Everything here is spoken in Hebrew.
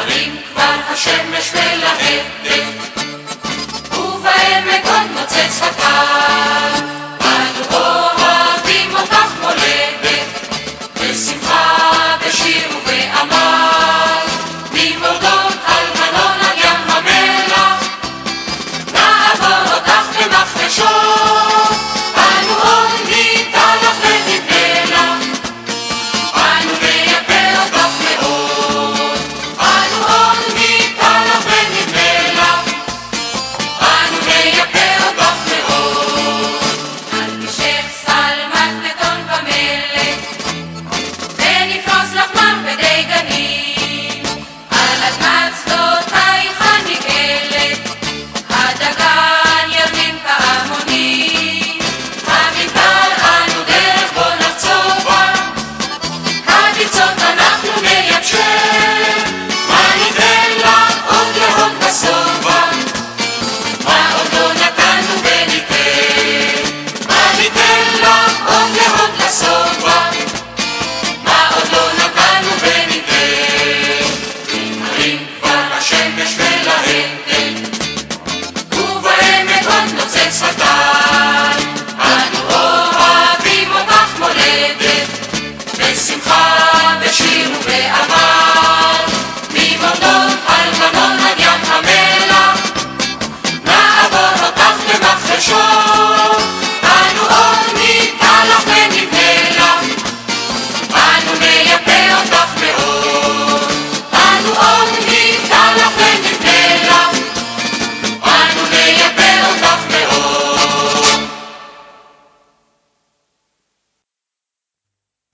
ההרים כבר השמש מלהבת, ובעמק עוד מוצץ הקר. אנו אוהבים אותך מולדת, בשמחה, בשיר ובעמל, ממורדות על מלון על ים המלח, נעבור אותך במחרשות.